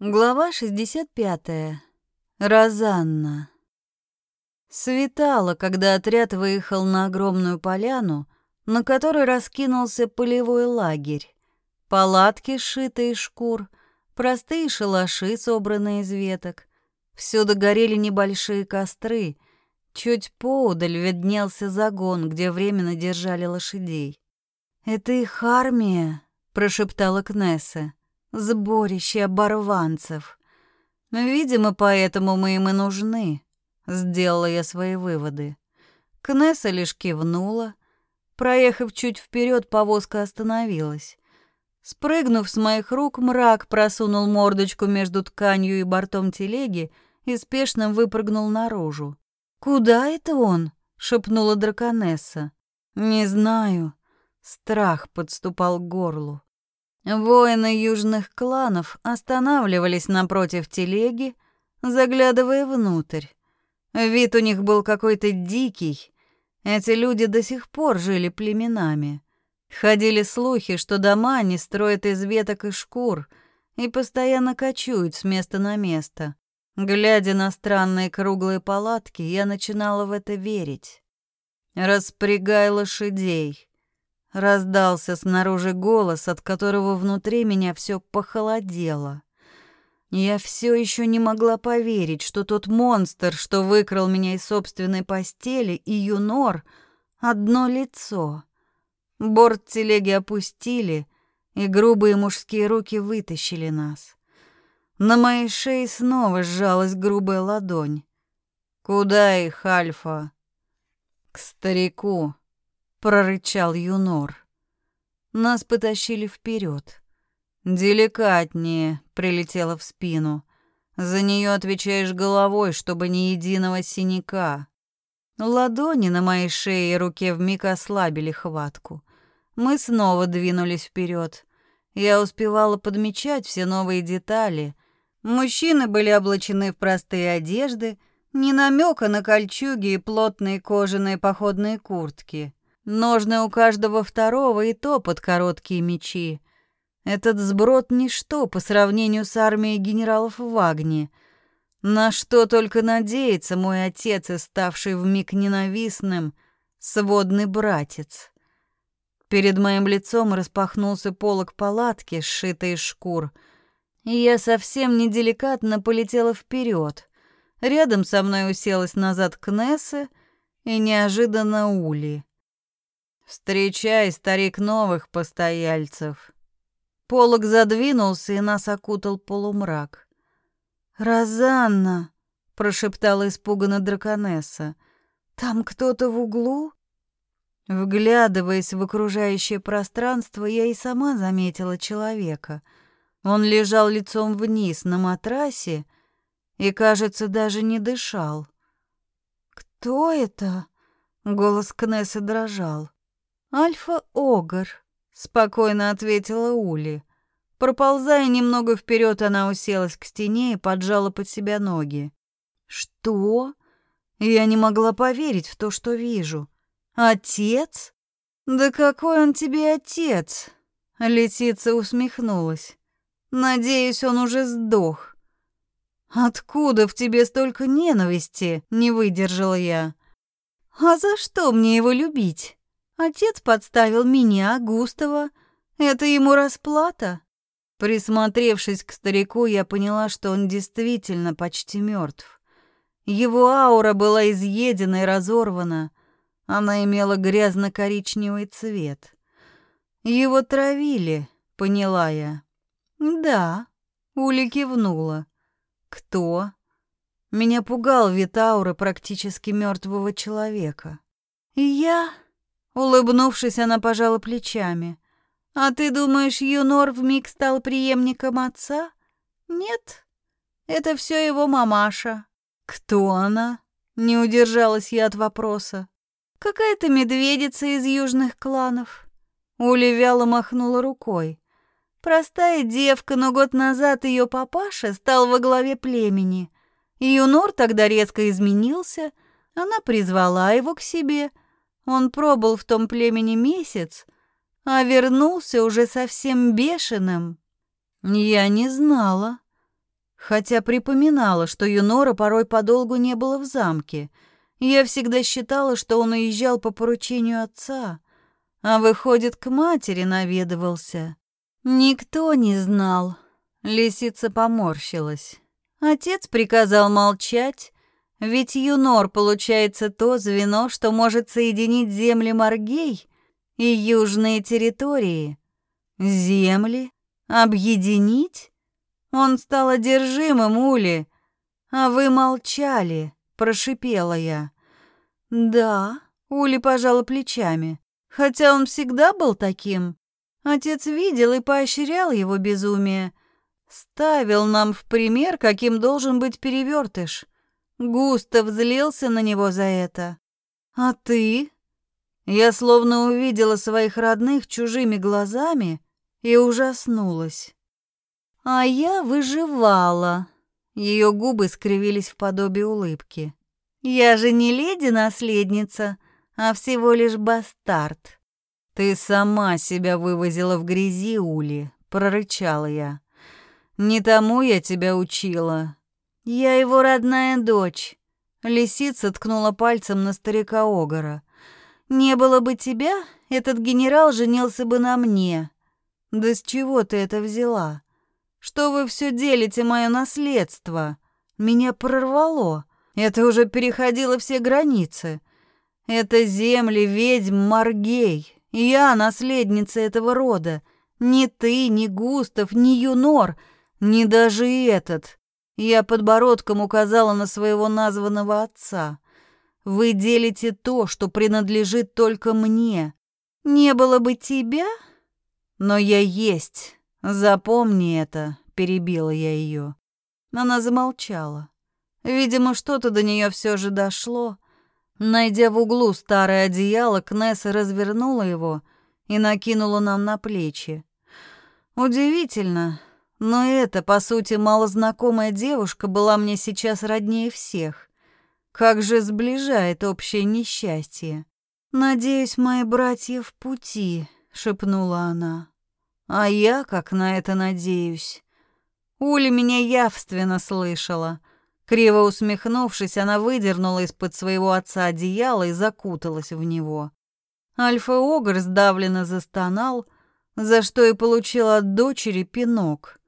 Глава 65. Розанна. Светало, когда отряд выехал на огромную поляну, на которой раскинулся полевой лагерь. Палатки, сшитые из шкур, простые шалаши, собранные из веток. Всюду горели небольшие костры. Чуть поудаль виднелся загон, где временно держали лошадей. «Это их армия», — прошептала Кнесса. Сборище оборванцев. Видимо, поэтому мы им и нужны. Сделала я свои выводы. Кнесса лишь кивнула. Проехав чуть вперед, повозка остановилась. Спрыгнув с моих рук, мрак просунул мордочку между тканью и бортом телеги и спешно выпрыгнул наружу. «Куда это он?» — шепнула драконесса. «Не знаю». Страх подступал к горлу. Воины южных кланов останавливались напротив телеги, заглядывая внутрь. Вид у них был какой-то дикий. Эти люди до сих пор жили племенами. Ходили слухи, что дома они строят из веток и шкур и постоянно кочуют с места на место. Глядя на странные круглые палатки, я начинала в это верить. «Распрягай лошадей», Раздался снаружи голос, от которого внутри меня все похолодело. Я все еще не могла поверить, что тот монстр, что выкрал меня из собственной постели, и Юнор — одно лицо. Борт телеги опустили, и грубые мужские руки вытащили нас. На моей шее снова сжалась грубая ладонь. «Куда их, Альфа?» «К старику», прорычал Юнор. Нас потащили вперед. Деликатнее, прилетела в спину. За нее отвечаешь головой, чтобы ни единого синяка. Ладони на моей шее и руке вмиг ослабили хватку. Мы снова двинулись вперед. Я успевала подмечать все новые детали. Мужчины были облачены в простые одежды, ни намека на кольчуги и плотные кожаные походные куртки. Ножны у каждого второго и то под короткие мечи. Этот сброд ничто по сравнению с армией генералов Вагни. На что только надеется мой отец и ставший вмиг ненавистным сводный братец. Перед моим лицом распахнулся полог палатки, сшитой из шкур, и я совсем неделикатно полетела вперед. Рядом со мной уселась назад Кнесса и неожиданно Ули. Встречай, старик, новых постояльцев. Полог задвинулся, и нас окутал полумрак. «Розанна!» — прошептала испуганно драконесса. «Там кто-то в углу?» Вглядываясь в окружающее пространство, я и сама заметила человека. Он лежал лицом вниз на матрасе и, кажется, даже не дышал. «Кто это?» — голос Кнессы дрожал. «Альфа-Огр», — спокойно ответила Ули. Проползая немного вперед, она уселась к стене и поджала под себя ноги. «Что?» Я не могла поверить в то, что вижу. «Отец? Да какой он тебе отец?» Летица усмехнулась. «Надеюсь, он уже сдох». «Откуда в тебе столько ненависти?» — не выдержала я. «А за что мне его любить?» Отец подставил меня, Густава. Это ему расплата. Присмотревшись к старику, я поняла, что он действительно почти мертв. Его аура была изъедена и разорвана. Она имела грязно-коричневый цвет. Его травили, поняла я. Да, Ули кивнула. Кто? Меня пугал вид ауры практически мертвого человека. Я Улыбнувшись, она пожала плечами. «А ты думаешь, Юнор вмиг стал преемником отца? Нет, это все его мамаша». «Кто она?» — не удержалась я от вопроса. «Какая-то медведица из южных кланов». Вяло махнула рукой. Простая девка, но год назад ее папаша стал во главе племени. Юнор тогда резко изменился, она призвала его к себе — он пробыл в том племени месяц, а вернулся уже совсем бешеным. Я не знала. хотя припоминала, что Юнора порой подолгу не было в замке. Я всегда считала, что он уезжал по поручению отца, а выходит, к матери наведывался. Никто не знал. Лисица поморщилась. Отец приказал молчать, ведь Юнор получается то звено, что может соединить земли Маргей и южные территории. Земли? Объединить? Он стал одержимым, Ули. А вы молчали, прошипела я. Да, Ули пожала плечами. Хотя он всегда был таким. Отец видел и поощрял его безумие. Ставил нам в пример, каким должен быть перевертыш. Густо взлился на него за это. А ты? Я словно увидела своих родных чужими глазами и ужаснулась. А я выживала. Ее губы скривились в подобии улыбки. Я же не леди-наследница, а всего лишь бастард. Ты сама себя вывозила в грязи, Ули, прорычала я. Не тому я тебя учила. Я его родная дочь. Лисица ткнула пальцем на старика Огора. Не было бы тебя, этот генерал женился бы на мне. Да с чего ты это взяла? Что вы все делите мое наследство? Меня прорвало. Это уже переходило все границы. Это земли ведьм Маргей. Я наследница этого рода. Ни ты, ни Густав, ни Юнор — не даже этот. Я подбородком указала на своего названного отца. Вы делите то, что принадлежит только мне. Не было бы тебя, но я есть. Запомни это, перебила я ее. Она замолчала. Видимо, что-то до нее все же дошло. Найдя в углу старое одеяло, Кнесса развернула его и накинула нам на плечи. Удивительно, но эта, по сути, малознакомая девушка была мне сейчас роднее всех. Как же сближает общее несчастье. «Надеюсь, мои братья в пути», — шепнула она. «А я как на это надеюсь?» Уля меня явственно слышала. Криво усмехнувшись, она выдернула из-под своего отца одеяло и закуталась в него. Альфа-Огр сдавленно застонал, за что и получил от дочери пинок.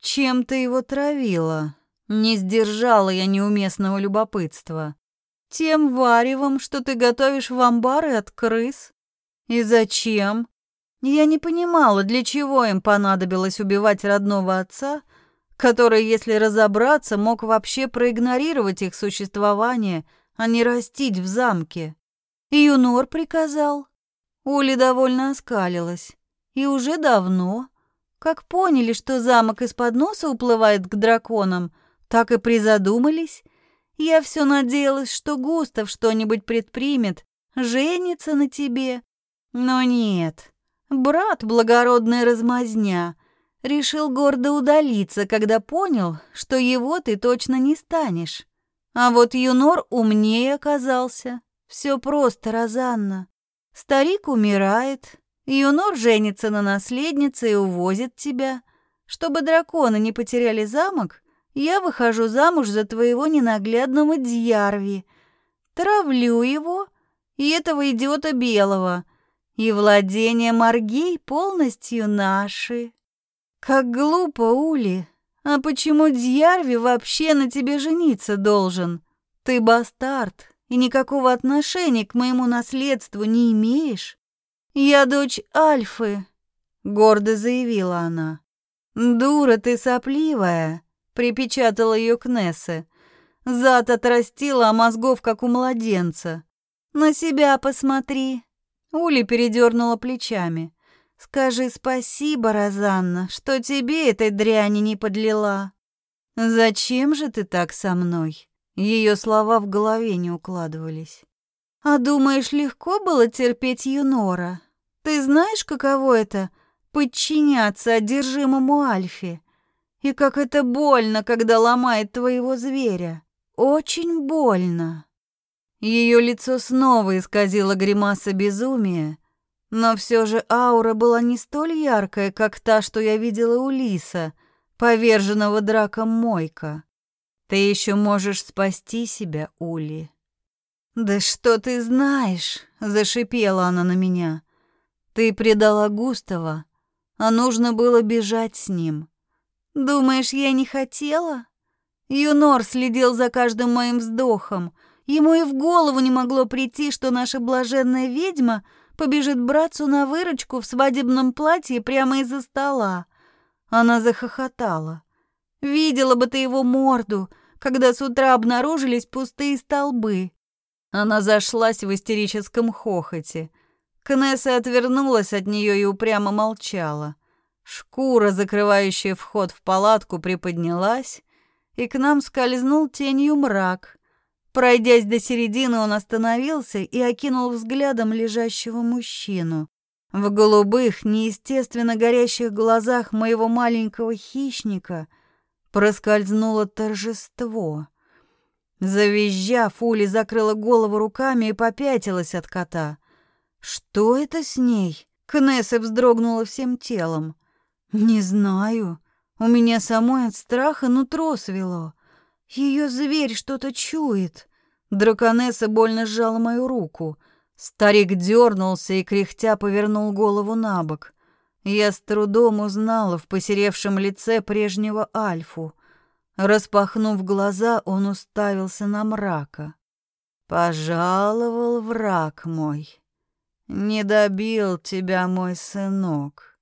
Чем ты его травила? Не сдержала я неуместного любопытства. Тем варевом, что ты готовишь в амбары от крыс? И зачем? Я не понимала, для чего им понадобилось убивать родного отца, который, если разобраться, мог вообще проигнорировать их существование, а не растить в замке. Юнор приказал. Ули довольно оскалилась. И уже давно, как поняли, что замок из-под носа уплывает к драконам, так и призадумались. Я все надеялась, что Густав что-нибудь предпримет, женится на тебе. Но нет, брат благородная размазня. Решил гордо удалиться, когда понял, что его ты точно не станешь. А вот Юнор умнее оказался. Все просто, Розанна. Старик умирает, Юнор женится на наследнице и увозит тебя. Чтобы драконы не потеряли замок, я выхожу замуж за твоего ненаглядного Дьярви. Травлю его и этого идиота белого. И владения Маргей полностью наши. Как глупо, Ули. А почему Дьярви вообще на тебе жениться должен? Ты бастард и никакого отношения к моему наследству не имеешь. «Я дочь Альфы», — гордо заявила она. «Дура ты сопливая», — припечатала ее Кнессе. «Зад отрастила, а мозгов, как у младенца. На себя посмотри». Ули передернула плечами. «Скажи спасибо, Розанна, что тебе этой дряни не подлила». «Зачем же ты так со мной?» Ее слова в голове не укладывались. «А думаешь, легко было терпеть Юнора?» Ты знаешь, каково это — подчиняться одержимому Альфе? И как это больно, когда ломает твоего зверя. Очень больно. Ее лицо снова исказило гримаса безумия, но все же аура была не столь яркая, как та, что я видела у Лиса, поверженного драком Мойка. Ты еще можешь спасти себя, Ули. Да что ты знаешь, зашипела она на меня. Ты предала Густава, а нужно было бежать с ним. Думаешь, я не хотела? Юнор следил за каждым моим вздохом. Ему и в голову не могло прийти, что наша блаженная ведьма побежит братцу на выручку в свадебном платье прямо из-за стола. Она захохотала. Видела бы ты его морду, когда с утра обнаружились пустые столбы. Она зашлась в истерическом хохоте. Кнесса отвернулась от нее и упрямо молчала. Шкура, закрывающая вход в палатку, приподнялась, и к нам скользнул тенью мрак. Пройдясь до середины, он остановился и окинул взглядом лежащего мужчину. В голубых, неестественно горящих глазах моего маленького хищника проскользнуло торжество. Завизжав, Ули закрыла голову руками и попятилась от кота. «Что это с ней?» Кнесса вздрогнула всем телом. «Не знаю. У меня самой от страха нутро свело. Ее зверь что-то чует. Драконесса больно сжала мою руку. Старик дернулся и кряхтя повернул голову на бок. Я с трудом узнала в посеревшем лице прежнего Альфу. Распахнув глаза, он уставился на мрака. «Пожаловал враг мой. Не добил тебя мой сынок.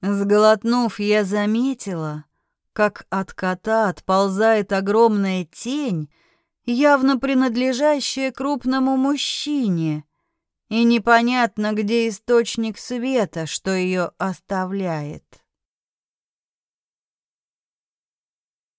Сглотнув, я заметила, как от кота отползает огромная тень, явно принадлежащая крупному мужчине, и непонятно, где источник света, что ее оставляет.